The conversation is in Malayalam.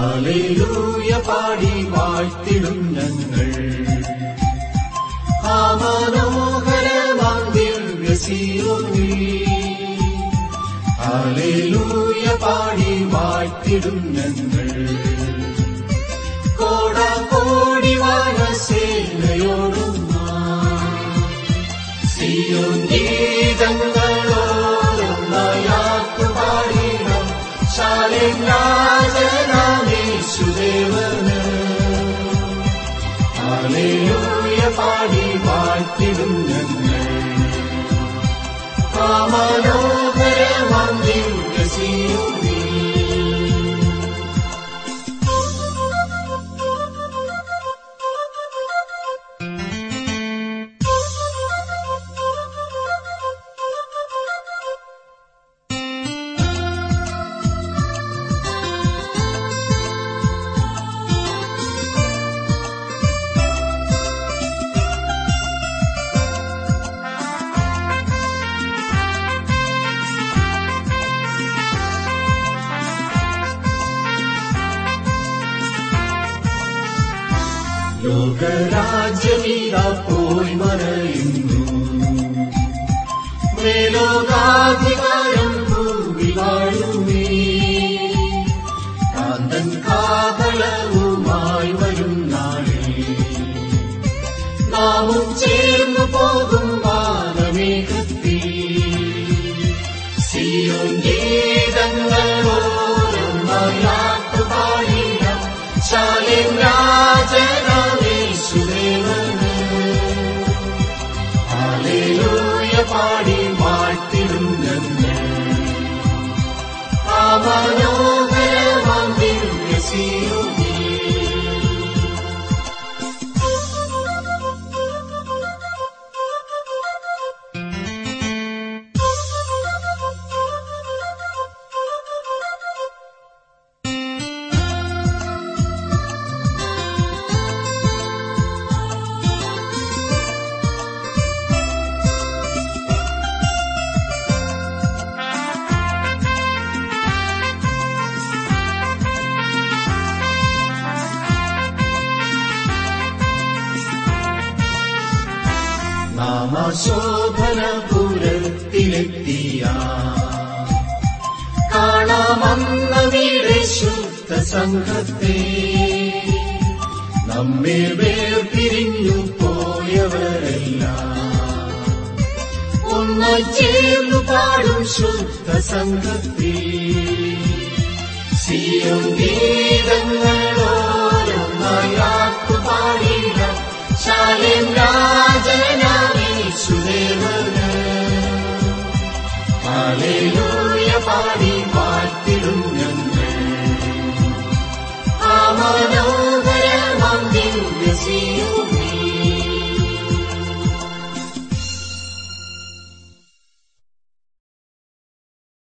ഹാലേലൂയ പാടി വാഴ്ത്തിടും ഞങ്ങൾ. ആ മനോഹരമാം ദിവ്യസീയോനിൽ ഹാലയിലൂയ പാടി വാഴ്ത്തിടും ഞങ്ങൾ. കോടാകോടി വാനസേനയോടും സിയോൻ ഗീതങ്ങളോടൊന്നായാക്കു പാടിടം ശാലിൻ ഹാലേലൂയ പാടി വാഴ്ത്തിടും ഞങ്ങൾ ലോകരാജ്യമീത പോയി മറയുന്നു മേലോകാധികാരം ഭൂമി വാഴുമേ കാന്തൻ കാഹളവുമായി വരും നാളിൽ നാമും ചേർന്നു പോകും വാനമേഘത്തിൽ സിയോൻ ഗീതങ്ങളോരൊന്നായാട്ടു പാടി വാഴ്ത്തിടും നാമശോഭനപുരത്തിലെത്തിയ കാണാമന്ന വീടെ ശുദ്ധ സംഘത്തെ നമ്മെ വേർപിരിഞ്ഞു പോയവരെല്ലാം ഒന്ന് ചേർന്നു പാടും ശുദ്ധ സംഘത്തെ സിയം ഗീതങ്ങളോരൊന്നായാക്കു പാടി വാഴ്ത്തിടും ഞങ്ങൾ ആ മനോ